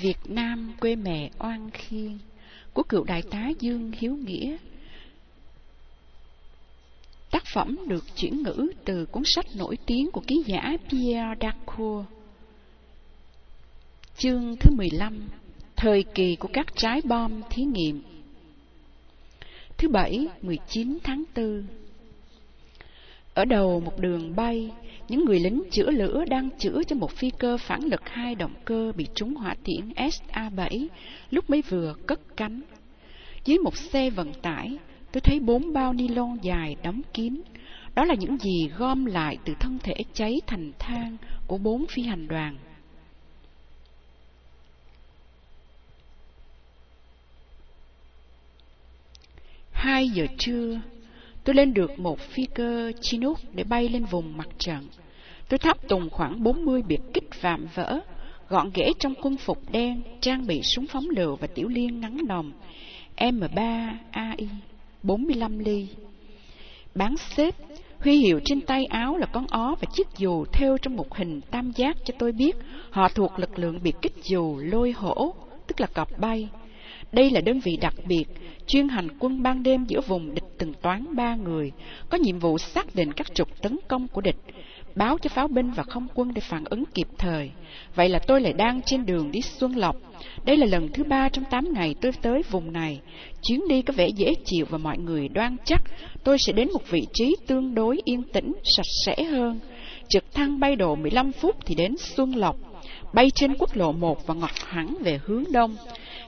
Việt Nam quê mẹ oan khiên của cựu đại tá Dương Hiếu Nghĩa. Tác phẩm được chuyển ngữ từ cuốn sách nổi tiếng của ký giả Pierre Dacour. Chương thứ 15 Thời kỳ của các trái bom thí nghiệm Thứ Bảy, 19 tháng 4 ở đầu một đường bay, những người lính chữa lửa đang chữa cho một phi cơ phản lực hai động cơ bị trúng hỏa tiễn SA-7 lúc mới vừa cất cánh. Dưới một xe vận tải, tôi thấy bốn bao ni lông dài đóng kín. Đó là những gì gom lại từ thân thể cháy thành than của bốn phi hành đoàn. Hai giờ trưa, tôi lên được một phi cơ Chinook để bay lên vùng mặt trận. Tôi tháp tùng khoảng 40 biệt kích vạm vỡ, gọn ghẽ trong quân phục đen, trang bị súng phóng lựu và tiểu liên ngắn nòng M3 AI 45 ly. Bán xếp, huy hiệu trên tay áo là con ó và chiếc dù theo trong một hình tam giác cho tôi biết họ thuộc lực lượng biệt kích dù lôi hổ, tức là cọp bay. Đây là đơn vị đặc biệt, chuyên hành quân ban đêm giữa vùng địch từng toán ba người, có nhiệm vụ xác định các trục tấn công của địch, báo cho pháo binh và không quân để phản ứng kịp thời. Vậy là tôi lại đang trên đường đi Xuân Lộc. Đây là lần thứ ba trong tám ngày tôi tới vùng này. Chuyến đi có vẻ dễ chịu và mọi người đoan chắc. Tôi sẽ đến một vị trí tương đối yên tĩnh, sạch sẽ hơn. Trực thăng bay độ 15 phút thì đến Xuân Lộc. Bay trên quốc lộ 1 và ngọt hẳn về hướng đông.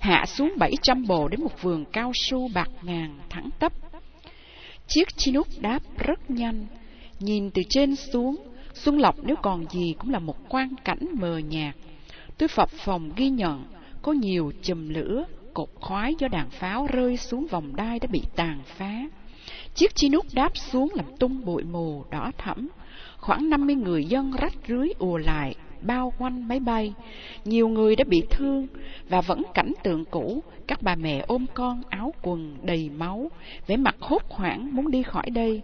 Hạ xuống 700 bồ đến một vườn cao su bạc ngàn thẳng tắp. Chiếc Chinook đáp rất nhanh. Nhìn từ trên xuống, Xuân Lộc nếu còn gì cũng là một quang cảnh mờ nhạt. Tôi phập phòng ghi nhận, có nhiều chùm lửa, cột khói do đạn pháo rơi xuống vòng đai đã bị tàn phá. Chiếc Chinook đáp xuống làm tung bụi mù đỏ thẫm. Khoảng 50 người dân rách rưới ùa lại, bao quanh máy bay. Nhiều người đã bị thương và vẫn cảnh tượng cũ, các bà mẹ ôm con áo quần đầy máu, vẻ mặt hốt hoảng muốn đi khỏi đây.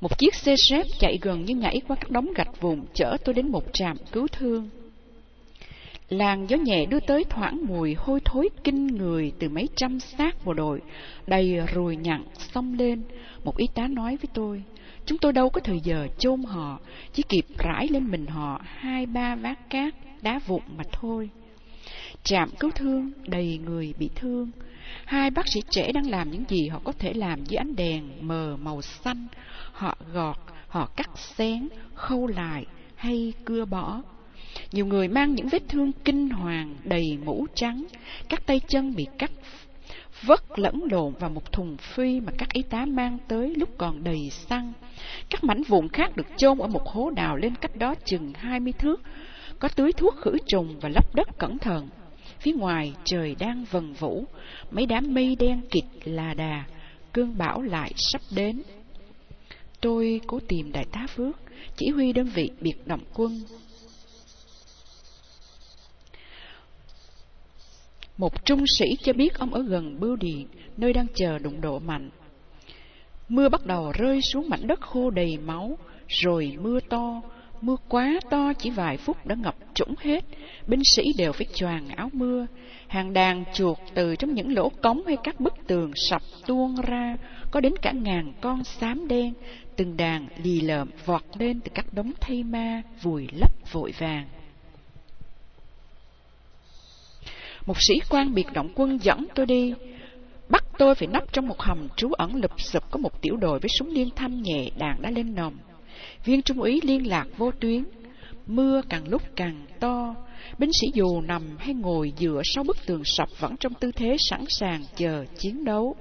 Một chiếc xe xếp chạy gần như nhảy qua các đống gạch vùng chở tôi đến một trạm cứu thương. Làn gió nhẹ đưa tới thoảng mùi hôi thối kinh người từ mấy trăm xác bộ đội, đầy ruồi nhặn xông lên. Một y tá nói với tôi, chúng tôi đâu có thời giờ chôn họ, chỉ kịp rải lên mình họ hai ba vác cát, đá vụn mà thôi. Trạm cứu thương đầy người bị thương. Hai bác sĩ trẻ đang làm những gì họ có thể làm dưới ánh đèn mờ màu xanh, họ gọt, họ cắt xén, khâu lại hay cưa bỏ. Nhiều người mang những vết thương kinh hoàng đầy mũ trắng, các tay chân bị cắt vất lẫn lộn vào một thùng phi mà các y tá mang tới lúc còn đầy xăng. Các mảnh vụn khác được chôn ở một hố đào lên cách đó chừng hai mươi thước, có tưới thuốc khử trùng và lấp đất cẩn thận. Phía ngoài trời đang vần vũ, mấy đám mây đen kịt là đà, cơn bão lại sắp đến. Tôi cố tìm đại tá Phước, chỉ huy đơn vị biệt động quân. Một trung sĩ cho biết ông ở gần bưu điện, nơi đang chờ đụng độ mạnh. Mưa bắt đầu rơi xuống mảnh đất khô đầy máu, rồi mưa to, mưa quá to chỉ vài phút đã ngập trũng hết, binh sĩ đều phải choàng áo mưa, hàng đàn chuột từ trong những lỗ cống hay các bức tường sập tuôn ra, có đến cả ngàn con xám đen, từng đàn lì lợm vọt lên từ các đống thây ma vùi lấp vội vàng. Một sĩ quan biệt động quân dẫn tôi đi, bắt tôi phải nấp trong một hầm trú ẩn lụp sụp có một tiểu đội với súng liên thanh nhẹ đàn đã lên nòng. Viên trung úy liên lạc vô tuyến, mưa càng lúc càng to, binh sĩ dù nằm hay ngồi dựa sau bức tường sập vẫn trong tư thế sẵn sàng chờ chiến đấu.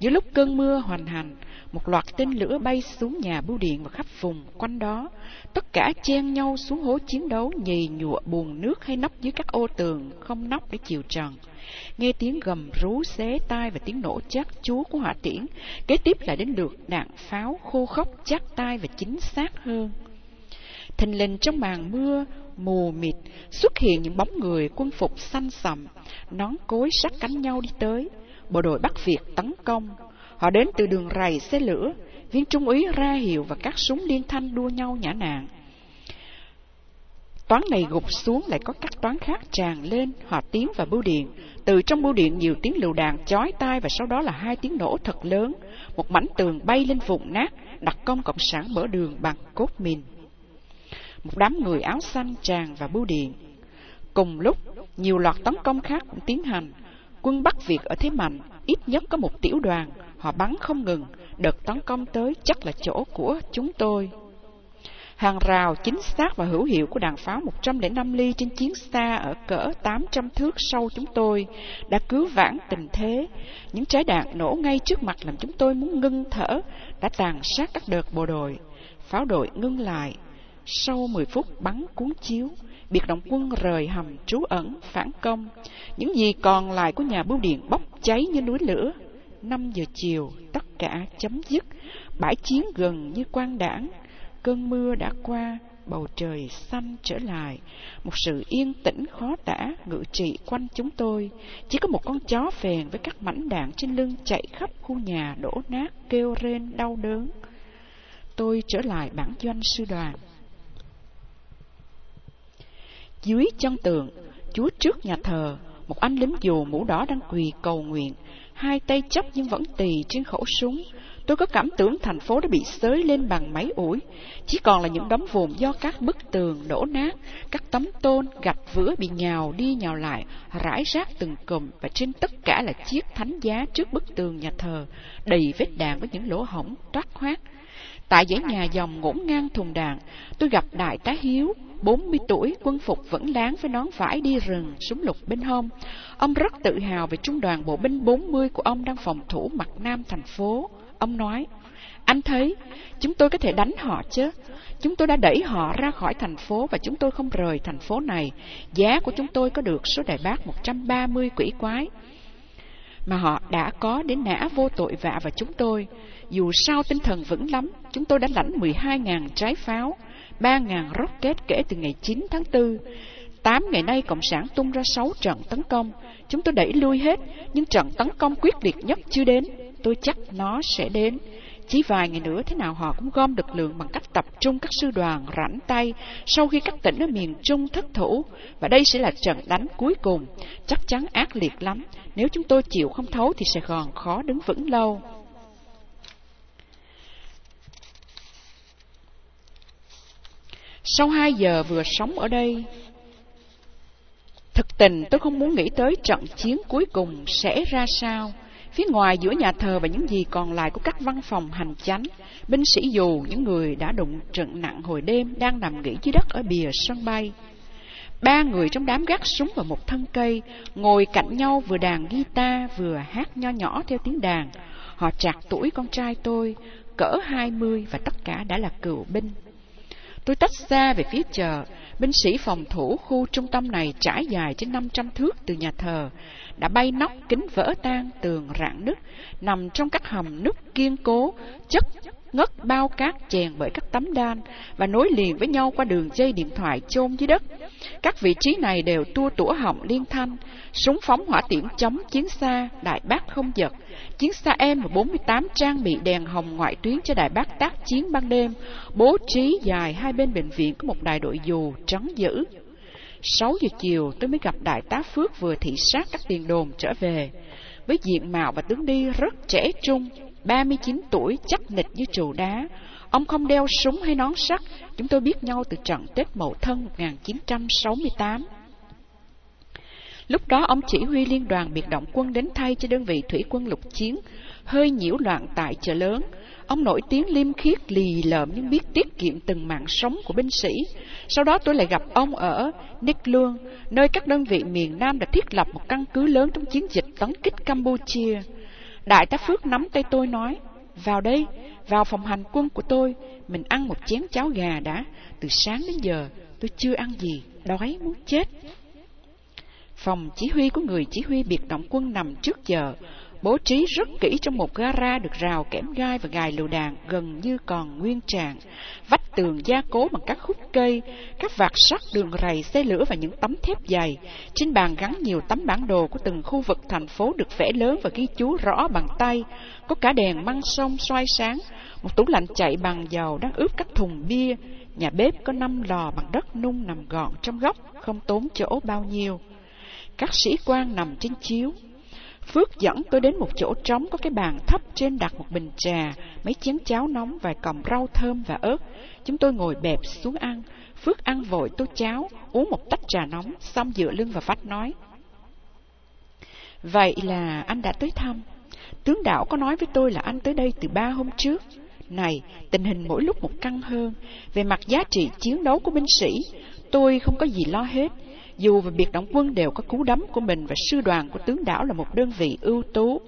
Giữa lúc cơn mưa hoành hành, một loạt tên lửa bay xuống nhà bưu điện và khắp vùng quanh đó. Tất cả chen nhau xuống hố chiến đấu nhì nhụa buồn nước hay nấp dưới các ô tường, không nóc để chiều trần. Nghe tiếng gầm rú xé tai và tiếng nổ chắc chúa của hỏa tiễn, kế tiếp lại đến lượt đạn pháo khô khốc chắc tai và chính xác hơn. Thình lình trong màn mưa, mù mịt, xuất hiện những bóng người quân phục xanh sầm, nón cối sát cánh nhau đi tới. Bộ đội Bắc Việt tấn công, Họ đến từ đường rầy xe lửa, viên trung úy ra hiệu và các súng liên thanh đua nhau nhã nạn. toán này gục xuống lại có các toán khác tràn lên, họ tiến vào bưu điện. Từ trong bưu điện nhiều tiếng lựu đạn chói tai và sau đó là hai tiếng nổ thật lớn. Một mảnh tường bay lên vùng nát, đặc công cộng sản mở đường bằng cốt mìn. Một đám người áo xanh tràn vào bưu điện. Cùng lúc, nhiều loạt tấn công khác cũng tiến hành. Quân Bắc Việt ở thế mạnh, ít nhất có một tiểu đoàn, họ bắn không ngừng, đợt tấn công tới chắc là chỗ của chúng tôi. Hàng rào chính xác và hữu hiệu của đạn pháo 105 ly trên chiến xa ở cỡ 800 thước sau chúng tôi đã cứu vãn tình thế. Những trái đạn nổ ngay trước mặt làm chúng tôi muốn ngưng thở, đã tàn sát các đợt bộ đội. Pháo đội ngưng lại. Sau 10 phút bắn cuốn chiếu, biệt động quân rời hầm trú ẩn, phản công. Những gì còn lại của nhà bưu điện bốc cháy như núi lửa. 5 giờ chiều, tất cả chấm dứt. Bãi chiến gần như quang đảng Cơn mưa đã qua, bầu trời xanh trở lại, một sự yên tĩnh khó tả ngự trị quanh chúng tôi. Chỉ có một con chó phèn với các mảnh đạn trên lưng chạy khắp khu nhà đổ nát kêu rên đau đớn. Tôi trở lại bản doanh sư đoàn. Dưới chân tường, chúa trước nhà thờ, một anh lính dù mũ đỏ đang quỳ cầu nguyện, hai tay chấp nhưng vẫn tỳ trên khẩu súng. Tôi có cảm tưởng thành phố đã bị xới lên bằng máy ủi, chỉ còn là những đống vụn do các bức tường đổ nát, các tấm tôn, gạch vữa bị nhào đi nhào lại, rải rác từng cụm và trên tất cả là chiếc thánh giá trước bức tường nhà thờ, đầy vết đạn với những lỗ hổng toát khoát. Tại dãy nhà dòng ngổn ngang thùng đạn, tôi gặp đại tá Hiếu, 40 tuổi, quân phục vẫn láng với nón vải đi rừng, súng lục bên hông. Ông rất tự hào về trung đoàn bộ binh 40 của ông đang phòng thủ mặt nam thành phố. Ông nói, anh thấy, chúng tôi có thể đánh họ chứ. Chúng tôi đã đẩy họ ra khỏi thành phố và chúng tôi không rời thành phố này. Giá của chúng tôi có được số đại bác 130 quỷ quái. Mà họ đã có đến nã vô tội vạ vào chúng tôi. Dù sao tinh thần vững lắm, chúng tôi đã lãnh 12.000 trái pháo, 3.000 rocket kể từ ngày 9 tháng 4. 8 ngày nay Cộng sản tung ra 6 trận tấn công. Chúng tôi đẩy lui hết, nhưng trận tấn công quyết liệt nhất chưa đến. Tôi chắc nó sẽ đến. Chỉ vài ngày nữa thế nào họ cũng gom lực lượng bằng cách tập trung các sư đoàn rảnh tay sau khi các tỉnh ở miền Trung thất thủ. Và đây sẽ là trận đánh cuối cùng, chắc chắn ác liệt lắm. Nếu chúng tôi chịu không thấu thì Sài Gòn khó đứng vững lâu. Sau hai giờ vừa sống ở đây, thực tình tôi không muốn nghĩ tới trận chiến cuối cùng sẽ ra sao. Phía ngoài giữa nhà thờ và những gì còn lại của các văn phòng hành chánh, binh sĩ dù những người đã đụng trận nặng hồi đêm đang nằm nghỉ dưới đất ở bìa sân bay. Ba người trong đám gác súng vào một thân cây, ngồi cạnh nhau vừa đàn guitar vừa hát nho nhỏ theo tiếng đàn. Họ trạc tuổi con trai tôi, cỡ hai mươi và tất cả đã là cựu binh. Tôi tách xa về phía chợ, binh sĩ phòng thủ khu trung tâm này trải dài trên 500 thước từ nhà thờ, đã bay nóc kính vỡ tan, tường rạn nứt, nằm trong các hầm nứt kiên cố, chất ngất bao cát chèn bởi các tấm đan và nối liền với nhau qua đường dây điện thoại chôn dưới đất. Các vị trí này đều tua tủa họng liên thanh, súng phóng hỏa tiễn chống chiến xa, đại bác không giật, chiến xa M48 trang bị đèn hồng ngoại tuyến cho đại bác tác chiến ban đêm, bố trí dài hai bên bệnh viện có một đại đội dù trắng giữ. 6 giờ chiều tôi mới gặp đại tá Phước vừa thị sát các tiền đồn trở về. Với diện mạo và tướng đi rất trẻ trung, 39 tuổi chắc nịch như trụ đá. Ông không đeo súng hay nón sắt, chúng tôi biết nhau từ trận Tết Mậu Thân 1968. Lúc đó ông chỉ huy liên đoàn biệt động quân đến thay cho đơn vị thủy quân lục chiến, hơi nhiễu loạn tại chợ lớn. Ông nổi tiếng liêm khiết lì lợm nhưng biết tiết kiệm từng mạng sống của binh sĩ. Sau đó tôi lại gặp ông ở Nick Lương, nơi các đơn vị miền Nam đã thiết lập một căn cứ lớn trong chiến dịch tấn kích Campuchia. Đại tá Phước nắm tay tôi nói, vào đây, vào phòng hành quân của tôi, mình ăn một chén cháo gà đã, từ sáng đến giờ tôi chưa ăn gì, đói muốn chết. Phòng chỉ huy của người chỉ huy biệt động quân nằm trước giờ, bố trí rất kỹ trong một gara được rào kẽm gai và gài lựu đạn gần như còn nguyên trạng. Vách tường gia cố bằng các khúc cây, các vạt sắt đường rầy xe lửa và những tấm thép dày. Trên bàn gắn nhiều tấm bản đồ của từng khu vực thành phố được vẽ lớn và ghi chú rõ bằng tay. Có cả đèn măng sông xoay sáng, một tủ lạnh chạy bằng dầu đang ướp các thùng bia, Nhà bếp có năm lò bằng đất nung nằm gọn trong góc, không tốn chỗ bao nhiêu. Các sĩ quan nằm trên chiếu. Phước dẫn tôi đến một chỗ trống có cái bàn thấp trên đặt một bình trà, mấy chén cháo nóng, vài cọng rau thơm và ớt. Chúng tôi ngồi bẹp xuống ăn. Phước ăn vội tô cháo, uống một tách trà nóng, xong dựa lưng vào vách nói. Vậy là anh đã tới thăm. Tướng đạo có nói với tôi là anh tới đây từ ba hôm trước. Này, tình hình mỗi lúc một căng hơn. Về mặt giá trị chiến đấu của binh sĩ, tôi không có gì lo hết. Dù và biệt động quân đều có cú đấm của mình và sư đoàn của tướng đảo là một đơn vị ưu tú.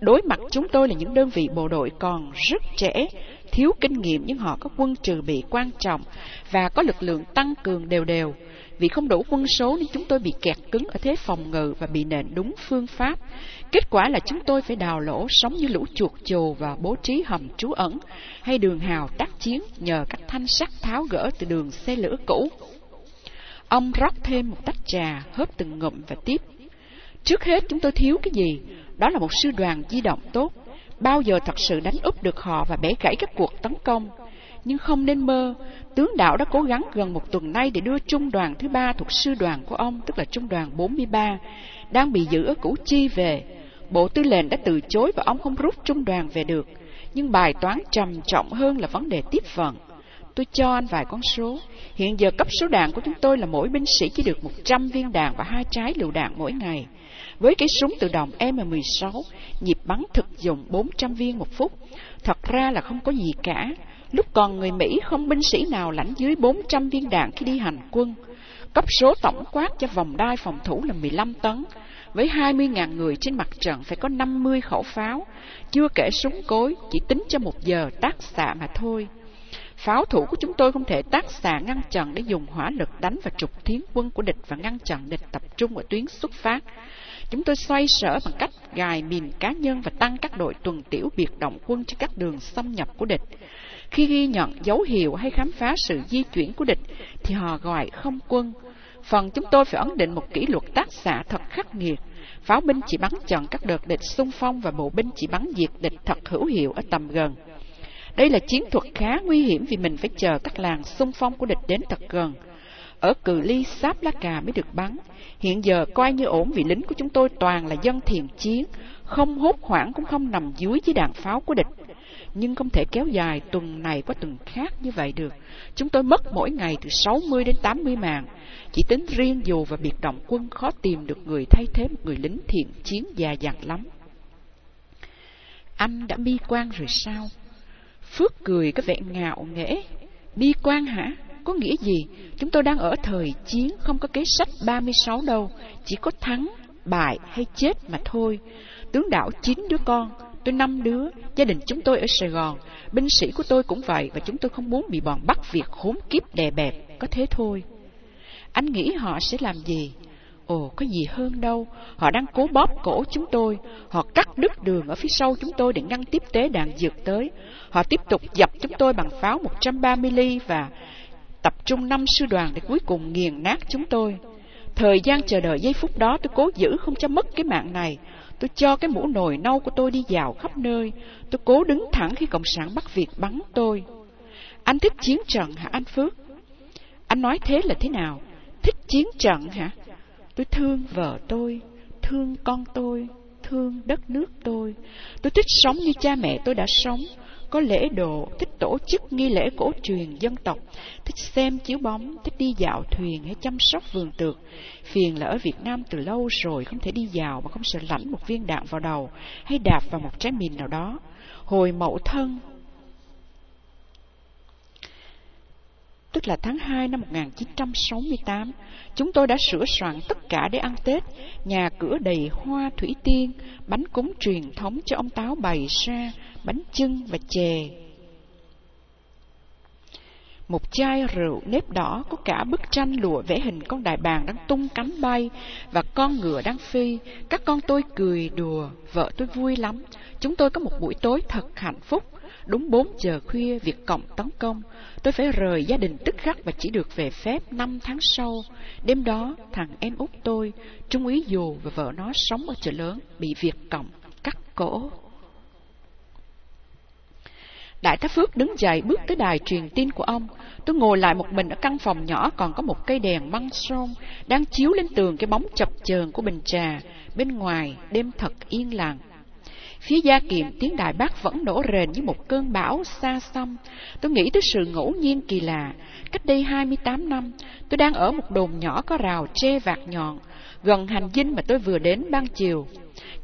Đối mặt chúng tôi là những đơn vị bộ đội còn rất trẻ, thiếu kinh nghiệm nhưng họ có quân trừ bị quan trọng và có lực lượng tăng cường đều đều. Vì không đủ quân số nên chúng tôi bị kẹt cứng ở thế phòng ngự và bị nện đúng phương pháp. Kết quả là chúng tôi phải đào lỗ sống như lũ chuột chồ và bố trí hầm trú ẩn hay đường hào tác chiến nhờ các thanh sắt tháo gỡ từ đường xe lửa cũ. Ông rót thêm một tách trà, hớp từng ngụm và tiếp. Trước hết chúng tôi thiếu cái gì? Đó là một sư đoàn di động tốt. Bao giờ thật sự đánh úp được họ và bẻ gãy các cuộc tấn công. Nhưng không nên mơ, tướng đạo đã cố gắng gần một tuần nay để đưa trung đoàn thứ ba thuộc sư đoàn của ông, tức là trung đoàn 43, đang bị giữ ở Củ Chi về. Bộ tư lệnh đã từ chối và ông không rút trung đoàn về được. Nhưng bài toán trầm trọng hơn là vấn đề tiếp vận. Tôi cho anh vài con số. Hiện giờ cấp số đạn của chúng tôi là mỗi binh sĩ chỉ được 100 viên đạn và hai trái lựu đạn mỗi ngày. Với cái súng tự động M16, nhịp bắn thực dụng 400 viên một phút. Thật ra là không có gì cả. Lúc còn người Mỹ không binh sĩ nào lãnh dưới 400 viên đạn khi đi hành quân. Cấp số tổng quát cho vòng đai phòng thủ là 15 tấn. Với 20.000 người trên mặt trận phải có 50 khẩu pháo. Chưa kể súng cối, chỉ tính cho một giờ tác xạ mà thôi. Pháo thủ của chúng tôi không thể tác xạ ngăn chặn để dùng hỏa lực đánh vào trục thiến quân của địch và ngăn chặn địch tập trung ở tuyến xuất phát. Chúng tôi xoay sở bằng cách gài mìn cá nhân và tăng các đội tuần tiểu biệt động quân trên các đường xâm nhập của địch. Khi ghi nhận dấu hiệu hay khám phá sự di chuyển của địch, thì họ gọi không quân. Phần chúng tôi phải ấn định một kỷ luật tác xạ thật khắc nghiệt. Pháo binh chỉ bắn chặn các đợt địch xung phong và bộ binh chỉ bắn diệt địch thật hữu hiệu ở tầm gần. Đây là chiến thuật khá nguy hiểm vì mình phải chờ các làng xung phong của địch đến thật gần. Ở cự ly sáp lá cà mới được bắn. Hiện giờ coi như ổn vì lính của chúng tôi toàn là dân thiền chiến, không hốt hoảng cũng không nằm dưới với đạn pháo của địch. Nhưng không thể kéo dài tuần này qua tuần khác như vậy được. Chúng tôi mất mỗi ngày từ 60 đến 80 mạng. Chỉ tính riêng dù và biệt động quân khó tìm được người thay thế một người lính thiện chiến già dặn lắm. Anh đã bi quan rồi sao? Phước cười có vẻ ngạo nghễ. Bi quan hả? Có nghĩa gì? Chúng tôi đang ở thời chiến, không có kế sách 36 đâu. Chỉ có thắng, bại hay chết mà thôi. Tướng đảo chín đứa con, tôi năm đứa, gia đình chúng tôi ở Sài Gòn. Binh sĩ của tôi cũng vậy và chúng tôi không muốn bị bọn bắt việc khốn kiếp đè bẹp. Có thế thôi. Anh nghĩ họ sẽ làm gì? Ồ, có gì hơn đâu. Họ đang cố bóp cổ chúng tôi. Họ cắt đứt đường ở phía sau chúng tôi để ngăn tiếp tế đạn dược tới. Họ tiếp tục dập chúng tôi bằng pháo 130 ly và tập trung năm sư đoàn để cuối cùng nghiền nát chúng tôi. Thời gian chờ đợi giây phút đó tôi cố giữ không cho mất cái mạng này. Tôi cho cái mũ nồi nâu của tôi đi dạo khắp nơi. Tôi cố đứng thẳng khi Cộng sản bắt việc bắn tôi. Anh thích chiến trận hả anh Phước? Anh nói thế là thế nào? Thích chiến trận hả? Tôi thương vợ tôi, thương con tôi, thương đất nước tôi. Tôi thích sống như cha mẹ tôi đã sống, có lễ độ, thích tổ chức nghi lễ cổ truyền dân tộc, thích xem chiếu bóng, thích đi dạo thuyền hay chăm sóc vườn tược. Phiền là ở Việt Nam từ lâu rồi không thể đi dạo mà không sợ lãnh một viên đạn vào đầu hay đạp vào một trái mìn nào đó. Hồi mậu thân, tức là tháng 2 năm 1968, chúng tôi đã sửa soạn tất cả để ăn Tết, nhà cửa đầy hoa thủy tiên, bánh cúng truyền thống cho ông Táo bày ra, bánh chưng và chè. Một chai rượu nếp đỏ có cả bức tranh lụa vẽ hình con đại bàng đang tung cánh bay và con ngựa đang phi. Các con tôi cười đùa, vợ tôi vui lắm. Chúng tôi có một buổi tối thật hạnh phúc. Đúng bốn giờ khuya, việc cộng tấn công. Tôi phải rời gia đình tức khắc và chỉ được về phép năm tháng sau. Đêm đó, thằng em út tôi, Trung úy Dù và vợ nó sống ở chợ lớn, bị việc cộng, cắt cổ. Đại tá Phước đứng dậy bước tới đài truyền tin của ông. Tôi ngồi lại một mình ở căn phòng nhỏ còn có một cây đèn măng son đang chiếu lên tường cái bóng chập chờn của bình trà. Bên ngoài, đêm thật yên lặng. Phía gia kiệm tiếng đại bác vẫn nổ rền như một cơn bão xa xăm. Tôi nghĩ tới sự ngẫu nhiên kỳ lạ. Cách đây 28 năm, tôi đang ở một đồn nhỏ có rào tre vạt nhọn, gần hành dinh mà tôi vừa đến ban chiều.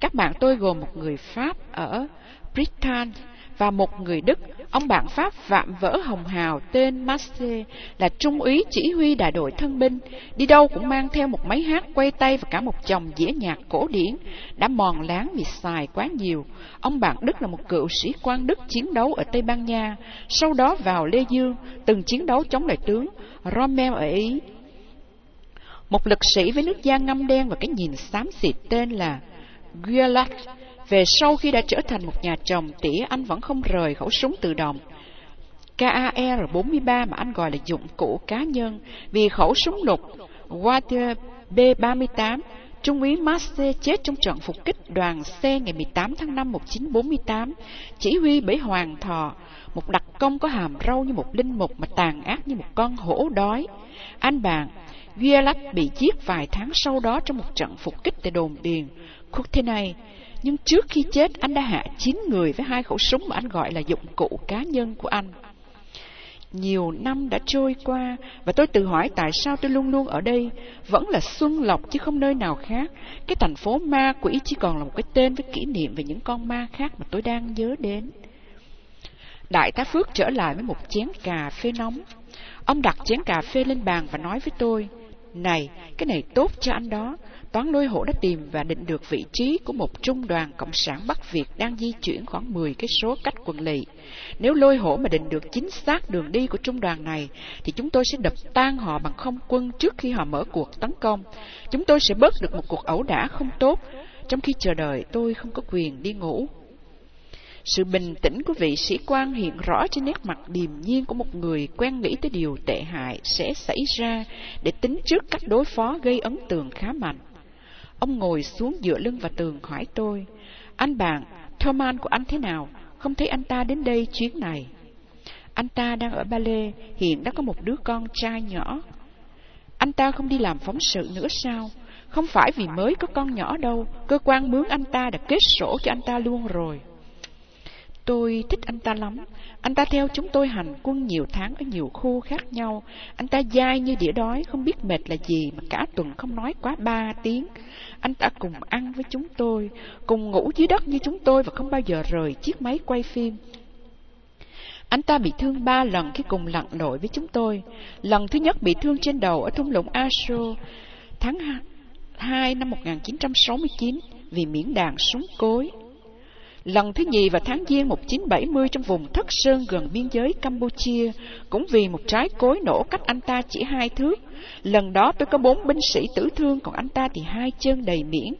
Các bạn tôi gồm một người Pháp ở Britain và một người Đức, ông bạn Pháp vạm vỡ hồng hào tên Marce là trung úy chỉ huy đại đội thân binh, đi đâu cũng mang theo một máy hát quay tay và cả một chồng dĩa nhạc cổ điển, đã mòn láng vì xài quá nhiều. Ông bạn Đức là một cựu sĩ quan Đức chiến đấu ở Tây Ban Nha, sau đó vào Lê Dương, từng chiến đấu chống lại tướng Rommel ở Ý. Một lực sĩ với nước da ngâm đen và cái nhìn xám xịt tên là Guillaume về sau khi đã trở thành một nhà chồng, tỉa anh vẫn không rời khẩu súng tự động. KAR-43 mà anh gọi là dụng cụ cá nhân vì khẩu súng lục Walter B-38 Trung úy Masse chết trong trận phục kích đoàn C ngày 18 tháng 5 1948, chỉ huy bởi Hoàng Thọ, một đặc công có hàm râu như một linh mục mà tàn ác như một con hổ đói. Anh bạn, Guillac bị giết vài tháng sau đó trong một trận phục kích tại đồn điền. Cuộc thế này, nhưng trước khi chết anh đã hạ chín người với hai khẩu súng mà anh gọi là dụng cụ cá nhân của anh. Nhiều năm đã trôi qua và tôi tự hỏi tại sao tôi luôn luôn ở đây, vẫn là Xuân Lộc chứ không nơi nào khác. Cái thành phố ma quỷ chỉ còn là một cái tên với kỷ niệm về những con ma khác mà tôi đang nhớ đến. Đại tá Phước trở lại với một chén cà phê nóng. Ông đặt chén cà phê lên bàn và nói với tôi, Này, cái này tốt cho anh đó, toán lôi hổ đã tìm và định được vị trí của một trung đoàn Cộng sản Bắc Việt đang di chuyển khoảng 10 cái số cách quân lỵ. Nếu lôi hổ mà định được chính xác đường đi của trung đoàn này, thì chúng tôi sẽ đập tan họ bằng không quân trước khi họ mở cuộc tấn công. Chúng tôi sẽ bớt được một cuộc ẩu đả không tốt, trong khi chờ đợi tôi không có quyền đi ngủ. Sự bình tĩnh của vị sĩ quan hiện rõ trên nét mặt điềm nhiên của một người quen nghĩ tới điều tệ hại sẽ xảy ra để tính trước cách đối phó gây ấn tượng khá mạnh. Ông ngồi xuống dựa lưng vào tường hỏi tôi, anh bạn, Thomas của anh thế nào? Không thấy anh ta đến đây chuyến này. Anh ta đang ở Ba Lê, hiện đã có một đứa con trai nhỏ. Anh ta không đi làm phóng sự nữa sao? Không phải vì mới có con nhỏ đâu, cơ quan mướn anh ta đã kết sổ cho anh ta luôn rồi. Tôi thích anh ta lắm. Anh ta theo chúng tôi hành quân nhiều tháng ở nhiều khu khác nhau. Anh ta dai như đĩa đói, không biết mệt là gì mà cả tuần không nói quá ba tiếng. Anh ta cùng ăn với chúng tôi, cùng ngủ dưới đất như chúng tôi và không bao giờ rời chiếc máy quay phim. Anh ta bị thương ba lần khi cùng lặn lội với chúng tôi. Lần thứ nhất bị thương trên đầu ở thung lũng Asho tháng 2 năm 1969 vì miễn đạn súng cối. Lần thứ nhì vào tháng Giêng 1970 trong vùng Thất Sơn gần biên giới Campuchia, cũng vì một trái cối nổ cách anh ta chỉ hai thước. Lần đó tôi có bốn binh sĩ tử thương, còn anh ta thì hai chân đầy miễn.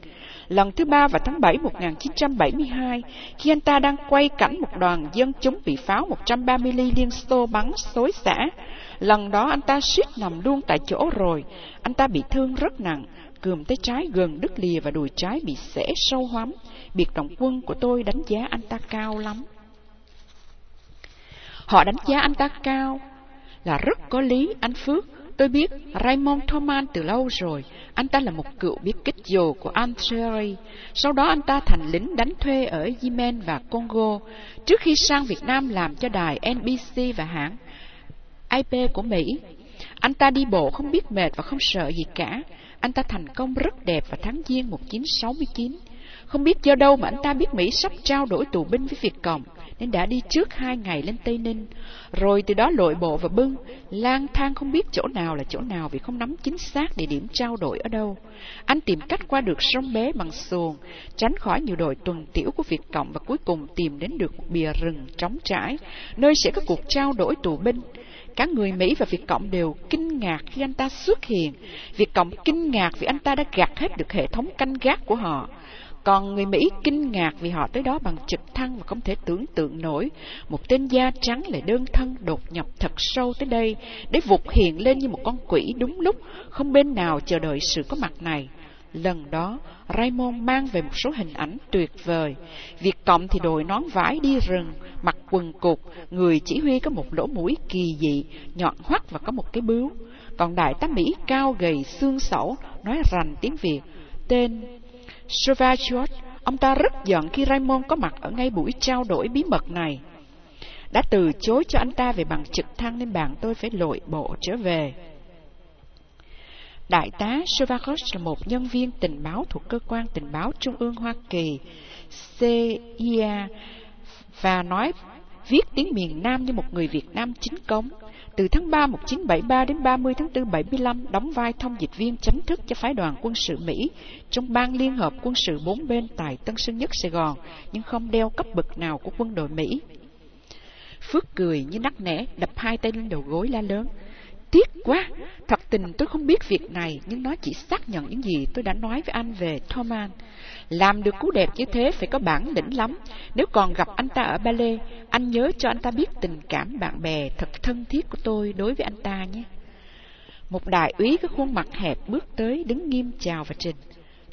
Lần thứ ba vào tháng 7 1972, khi anh ta đang quay cảnh một đoàn dân chúng bị pháo 130 ly Liên Xô bắn xối xả. Lần đó anh ta suýt nằm luôn tại chỗ rồi, anh ta bị thương rất nặng, cườm tay trái gần đứt lìa và đùi trái bị xẻ sâu hoắm. Biệt động quân của tôi đánh giá anh ta cao lắm. Họ đánh giá anh ta cao là rất có lý, anh Phước. Tôi biết Raymond Thoman từ lâu rồi. Anh ta là một cựu biết kích dù của Algeria. Sau đó anh ta thành lính đánh thuê ở Yemen và Congo. Trước khi sang Việt Nam làm cho đài NBC và hãng IP của Mỹ. Anh ta đi bộ không biết mệt và không sợ gì cả. Anh ta thành công rất đẹp vào tháng Giêng 1969. Không biết do đâu mà anh ta biết Mỹ sắp trao đổi tù binh với Việt Cộng, nên đã đi trước hai ngày lên Tây Ninh. Rồi từ đó lội bộ và bưng, lang thang không biết chỗ nào là chỗ nào vì không nắm chính xác địa điểm trao đổi ở đâu. Anh tìm cách qua được sông bé bằng xuồng, tránh khỏi nhiều đội tuần tiểu của Việt Cộng và cuối cùng tìm đến được một bìa rừng trống trải, nơi sẽ có cuộc trao đổi tù binh. Cả người Mỹ và Việt Cộng đều kinh ngạc khi anh ta xuất hiện. Việt Cộng kinh ngạc vì anh ta đã gạt hết được hệ thống canh gác của họ. Còn người Mỹ kinh ngạc vì họ tới đó bằng trực thăng và không thể tưởng tượng nổi một tên da trắng lại đơn thân đột nhập thật sâu tới đây để vụt hiện lên như một con quỷ đúng lúc, không bên nào chờ đợi sự có mặt này. Lần đó, Raymond mang về một số hình ảnh tuyệt vời. Việt Cộng thì đội nón vải đi rừng, mặt quần cục, người chỉ huy có một lỗ mũi kỳ dị, nhọn hoắt và có một cái bướu. Còn đại tá Mỹ cao gầy xương sẩu, nói rành tiếng Việt, tên Sauvage Ông ta rất giận khi Raymond có mặt ở ngay buổi trao đổi bí mật này. Đã từ chối cho anh ta về bằng trực thăng nên bạn tôi phải lội bộ trở về. Đại tá Sovakos là một nhân viên tình báo thuộc cơ quan tình báo Trung ương Hoa Kỳ CIA và nói viết tiếng miền Nam như một người Việt Nam chính cống. Từ tháng 3 1973 đến 30 tháng 4 75 đóng vai thông dịch viên chính thức cho phái đoàn quân sự Mỹ trong ban liên hợp quân sự bốn bên tại Tân Sơn Nhất Sài Gòn, nhưng không đeo cấp bậc nào của quân đội Mỹ. Phước cười như nắc nẻ, đập hai tay lên đầu gối la lớn. Tiếc quá, tình tôi không biết việc này, nhưng nó chỉ xác nhận những gì tôi đã nói với anh về Thomas. Làm được cú đẹp như thế phải có bản lĩnh lắm. Nếu còn gặp anh ta ở ballet anh nhớ cho anh ta biết tình cảm bạn bè thật thân thiết của tôi đối với anh ta nhé. Một đại úy có khuôn mặt hẹp bước tới đứng nghiêm chào và trình.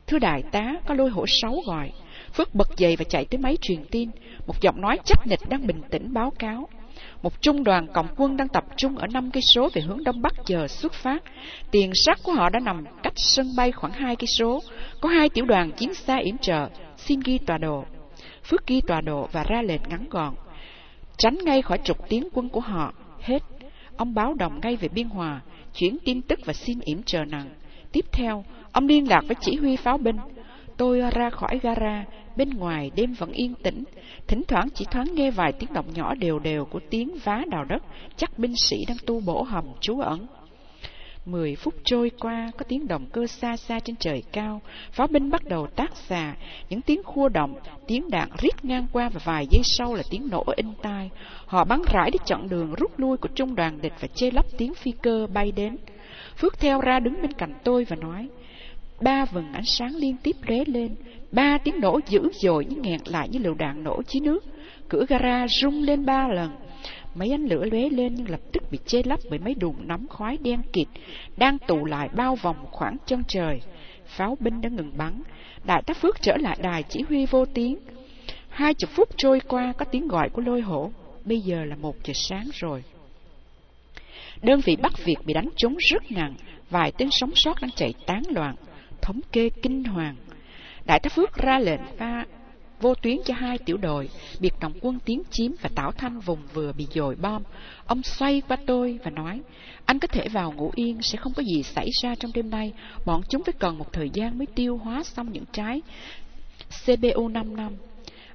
Thưa đại tá, có lôi hổ sáu gọi. Phước bật dậy và chạy tới máy truyền tin. Một giọng nói chắc nịch đang bình tĩnh báo cáo. Một trung đoàn cộng quân đang tập trung ở năm cây số về hướng đông bắc chờ xuất phát. Tiền sắt của họ đã nằm cách sân bay khoảng hai cây số. Có hai tiểu đoàn chiến xa yểm trợ, xin ghi tọa độ. Phước ghi tọa độ và ra lệnh ngắn gọn. Tránh ngay khỏi trục tiến quân của họ. Hết. Ông báo động ngay về biên hòa, chuyển tin tức và xin yểm trợ nặng. Tiếp theo, ông liên lạc với chỉ huy pháo binh. Tôi ra khỏi gara, bên ngoài đêm vẫn yên tĩnh, thỉnh thoảng chỉ thoáng nghe vài tiếng động nhỏ đều đều của tiếng vá đào đất, chắc binh sĩ đang tu bổ hầm trú ẩn. Mười phút trôi qua, có tiếng động cơ xa xa trên trời cao, pháo binh bắt đầu tác xà, những tiếng khua động, tiếng đạn rít ngang qua và vài giây sau là tiếng nổ in tai. Họ bắn rải đi chặn đường rút lui của trung đoàn địch và chê lấp tiếng phi cơ bay đến. Phước theo ra đứng bên cạnh tôi và nói, ba vầng ánh sáng liên tiếp lóe lên, ba tiếng nổ dữ dội như nghẹn lại như lựu đạn nổ chí nước. Cửa gara rung lên ba lần. Mấy ánh lửa lóe lên nhưng lập tức bị che lấp bởi mấy đùm nắm khói đen kịt, đang tụ lại bao vòng khoảng chân trời. Pháo binh đã ngừng bắn, đại tá Phước trở lại đài chỉ huy vô tiếng. Hai chục phút trôi qua có tiếng gọi của lôi hổ, bây giờ là một giờ sáng rồi. Đơn vị Bắc Việt bị đánh trúng rất nặng, vài tên sống sót đang chạy tán loạn, thống kê kinh hoàng. Đại tá Phước ra lệnh pha vô tuyến cho hai tiểu đội, biệt động quân tiến chiếm và tảo thanh vùng vừa bị dội bom. Ông xoay qua tôi và nói, anh có thể vào ngủ yên, sẽ không có gì xảy ra trong đêm nay. Bọn chúng phải cần một thời gian mới tiêu hóa xong những trái CBU 5 năm.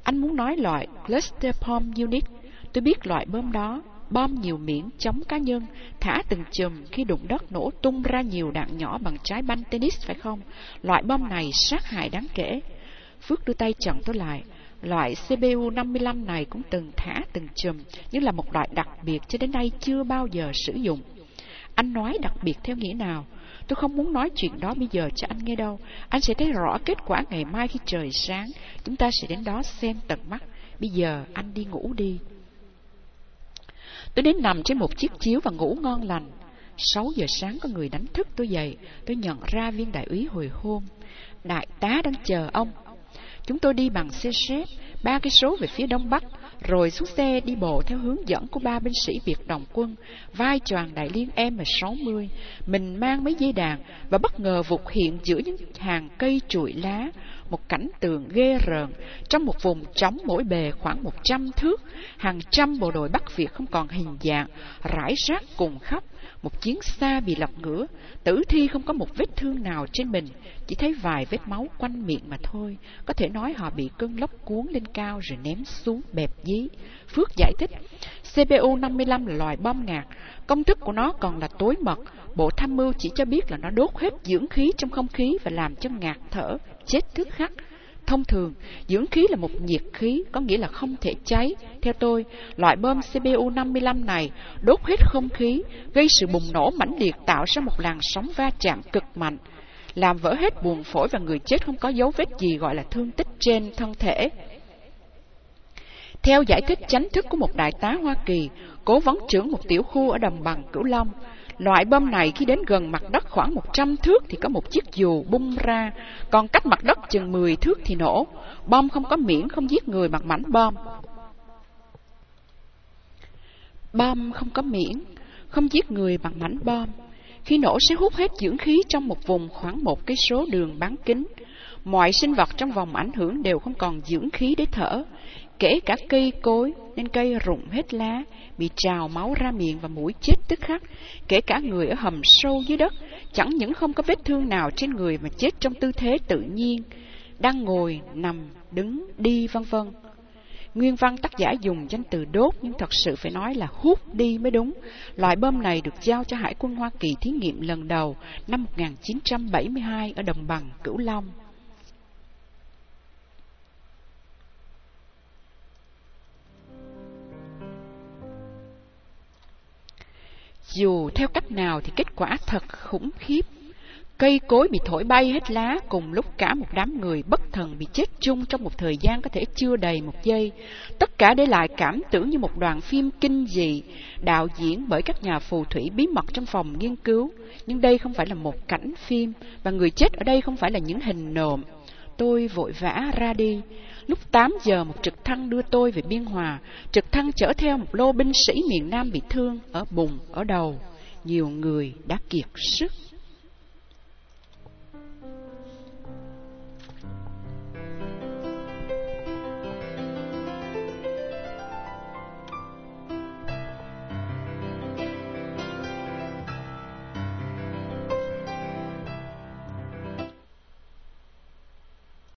Anh muốn nói loại Cluster Bomb Unit. Tôi biết loại bom đó, bom nhiều miệng chống cá nhân, thả từng chùm khi đụng đất nổ tung ra nhiều đạn nhỏ bằng trái banh tennis phải không? Loại bom này sát hại đáng kể. Phước đưa tay chặn tôi lại. Loại CBU 55 này cũng từng thả từng chùm, nhưng là một loại đặc biệt cho đến nay chưa bao giờ sử dụng. Anh nói đặc biệt theo nghĩa nào? Tôi không muốn nói chuyện đó bây giờ cho anh nghe đâu. Anh sẽ thấy rõ kết quả ngày mai khi trời sáng. Chúng ta sẽ đến đó xem tận mắt. Bây giờ anh đi ngủ đi. Tôi đến nằm trên một chiếc chiếu và ngủ ngon lành. Sáu giờ sáng có người đánh thức tôi dậy. Tôi nhận ra viên đại úy hồi hôm. Đại tá đang chờ ông. Chúng tôi đi bằng xe xếp, ba cái số về phía đông bắc, rồi xuống xe đi bộ theo hướng dẫn của ba binh sĩ Việt Đồng quân, vai tròn đại liên M60. Mình mang mấy dây đàn và bất ngờ vụt hiện giữa những hàng cây trụi lá, một cảnh tượng ghê rợn. Trong một vùng trống mỗi bề khoảng một trăm thước, hàng trăm bộ đội Bắc Việt không còn hình dạng, rải rác cùng khắp, một chiến xa bị lật ngửa, tử thi không có một vết thương nào trên mình, chỉ thấy vài vết máu quanh miệng mà thôi. Có thể nói họ bị cơn lốc cuốn lên cao rồi ném xuống bẹp dí. Phước giải thích, CPU 55 là loài bom ngạt, công thức của nó còn là tối mật. Bộ tham mưu chỉ cho biết là nó đốt hết dưỡng khí trong không khí và làm cho ngạt thở, chết tức khắc. Thông thường, dưỡng khí là một nhiệt khí, có nghĩa là không thể cháy. Theo tôi, loại bom CPU-55 này đốt hết không khí, gây sự bùng nổ mãnh liệt tạo ra một làn sóng va chạm cực mạnh, làm vỡ hết buồng phổi và người chết không có dấu vết gì gọi là thương tích trên thân thể. Theo giải thích chánh thức của một đại tá Hoa Kỳ, cố vấn trưởng một tiểu khu ở đồng bằng Cửu Long, Loại bom này khi đến gần mặt đất khoảng 100 thước thì có một chiếc dù bung ra, còn cách mặt đất chừng 10 thước thì nổ. Bom không có miễn không giết người bằng mảnh bom. Bom không có miễn, không giết người bằng mảnh bom. Khi nổ sẽ hút hết dưỡng khí trong một vùng khoảng một cái số đường bán kính. Mọi sinh vật trong vòng ảnh hưởng đều không còn dưỡng khí để thở, kể cả cây cối, nên cây rụng hết lá, bị trào máu ra miệng và mũi chết tức khắc, kể cả người ở hầm sâu dưới đất, chẳng những không có vết thương nào trên người mà chết trong tư thế tự nhiên, đang ngồi, nằm, đứng, đi vân vân. Nguyên văn tác giả dùng danh từ đốt nhưng thật sự phải nói là hút đi mới đúng. Loại bom này được giao cho Hải quân Hoa Kỳ thí nghiệm lần đầu năm 1972 ở đồng bằng Cửu Long. Dù theo cách nào thì kết quả thật khủng khiếp. Cây cối bị thổi bay hết lá cùng lúc cả một đám người bất thần bị chết chung trong một thời gian có thể chưa đầy một giây. Tất cả để lại cảm tưởng như một đoàn phim kinh dị, đạo diễn bởi các nhà phù thủy bí mật trong phòng nghiên cứu. Nhưng đây không phải là một cảnh phim, và người chết ở đây không phải là những hình nộm. Tôi vội vã ra đi. Lúc 8 giờ một trực thăng đưa tôi về Biên Hòa. Trực thăng chở theo một lô binh sĩ miền Nam bị thương ở bùng, ở đầu. Nhiều người đã kiệt sức.